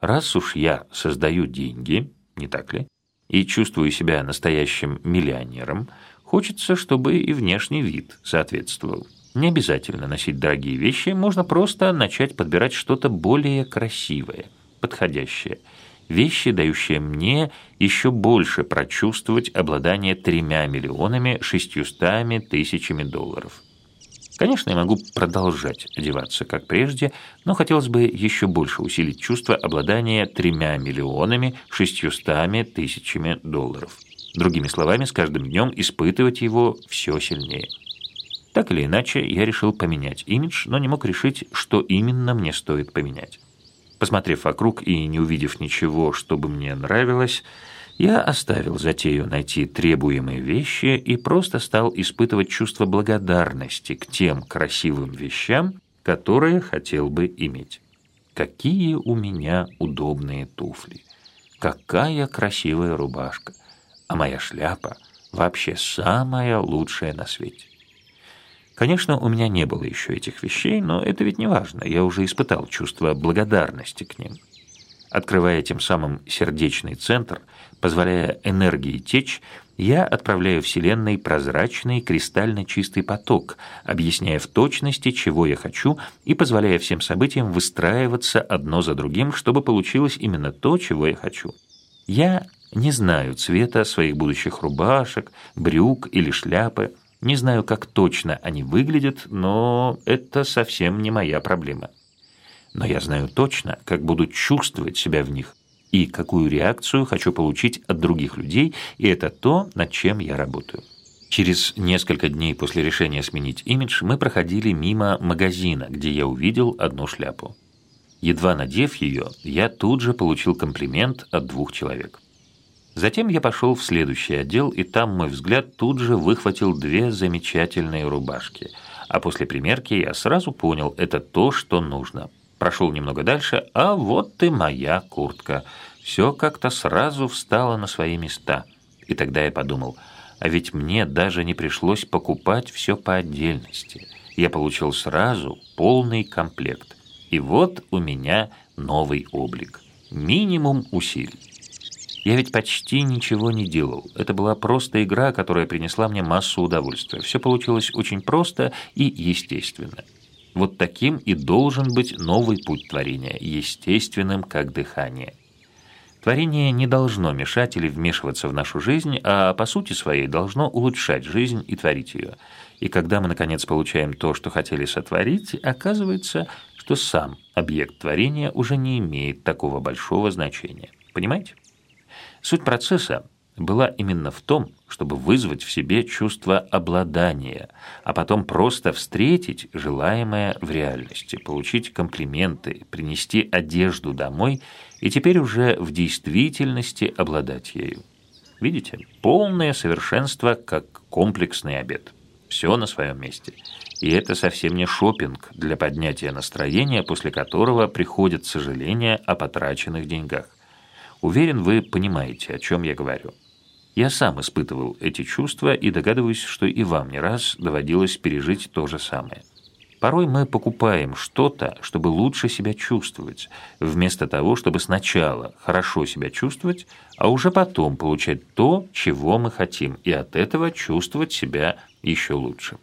Раз уж я создаю деньги, не так ли, и чувствую себя настоящим миллионером, хочется, чтобы и внешний вид соответствовал. Не обязательно носить дорогие вещи, можно просто начать подбирать что-то более красивое, подходящее. Вещи, дающие мне еще больше прочувствовать обладание тремя миллионами шестьюстами тысячами долларов. Конечно, я могу продолжать одеваться, как прежде, но хотелось бы еще больше усилить чувство обладания тремя миллионами шестьюстами тысячами долларов. Другими словами, с каждым днем испытывать его все сильнее. Так или иначе, я решил поменять имидж, но не мог решить, что именно мне стоит поменять. Посмотрев вокруг и не увидев ничего, что бы мне нравилось, я оставил затею найти требуемые вещи и просто стал испытывать чувство благодарности к тем красивым вещам, которые хотел бы иметь. Какие у меня удобные туфли! Какая красивая рубашка! А моя шляпа вообще самая лучшая на свете. Конечно, у меня не было еще этих вещей, но это ведь не важно. Я уже испытал чувство благодарности к ним. Открывая тем самым сердечный центр, позволяя энергии течь, я отправляю Вселенной прозрачный кристально чистый поток, объясняя в точности, чего я хочу, и позволяя всем событиям выстраиваться одно за другим, чтобы получилось именно то, чего я хочу. Я не знаю цвета своих будущих рубашек, брюк или шляпы, не знаю, как точно они выглядят, но это совсем не моя проблема. Но я знаю точно, как буду чувствовать себя в них и какую реакцию хочу получить от других людей, и это то, над чем я работаю. Через несколько дней после решения сменить имидж мы проходили мимо магазина, где я увидел одну шляпу. Едва надев ее, я тут же получил комплимент от двух человек. Затем я пошел в следующий отдел, и там мой взгляд тут же выхватил две замечательные рубашки. А после примерки я сразу понял, это то, что нужно. Прошел немного дальше, а вот и моя куртка. Все как-то сразу встало на свои места. И тогда я подумал, а ведь мне даже не пришлось покупать все по отдельности. Я получил сразу полный комплект. И вот у меня новый облик. Минимум усилий. Я ведь почти ничего не делал. Это была просто игра, которая принесла мне массу удовольствия. Все получилось очень просто и естественно. Вот таким и должен быть новый путь творения, естественным, как дыхание. Творение не должно мешать или вмешиваться в нашу жизнь, а по сути своей должно улучшать жизнь и творить ее. И когда мы, наконец, получаем то, что хотели сотворить, оказывается, что сам объект творения уже не имеет такого большого значения. Понимаете? Суть процесса была именно в том, чтобы вызвать в себе чувство обладания, а потом просто встретить желаемое в реальности, получить комплименты, принести одежду домой и теперь уже в действительности обладать ею. Видите, полное совершенство как комплексный обед. Все на своем месте. И это совсем не шопинг для поднятия настроения, после которого приходит сожаление о потраченных деньгах. Уверен, вы понимаете, о чем я говорю. Я сам испытывал эти чувства и догадываюсь, что и вам не раз доводилось пережить то же самое. Порой мы покупаем что-то, чтобы лучше себя чувствовать, вместо того, чтобы сначала хорошо себя чувствовать, а уже потом получать то, чего мы хотим, и от этого чувствовать себя еще лучше.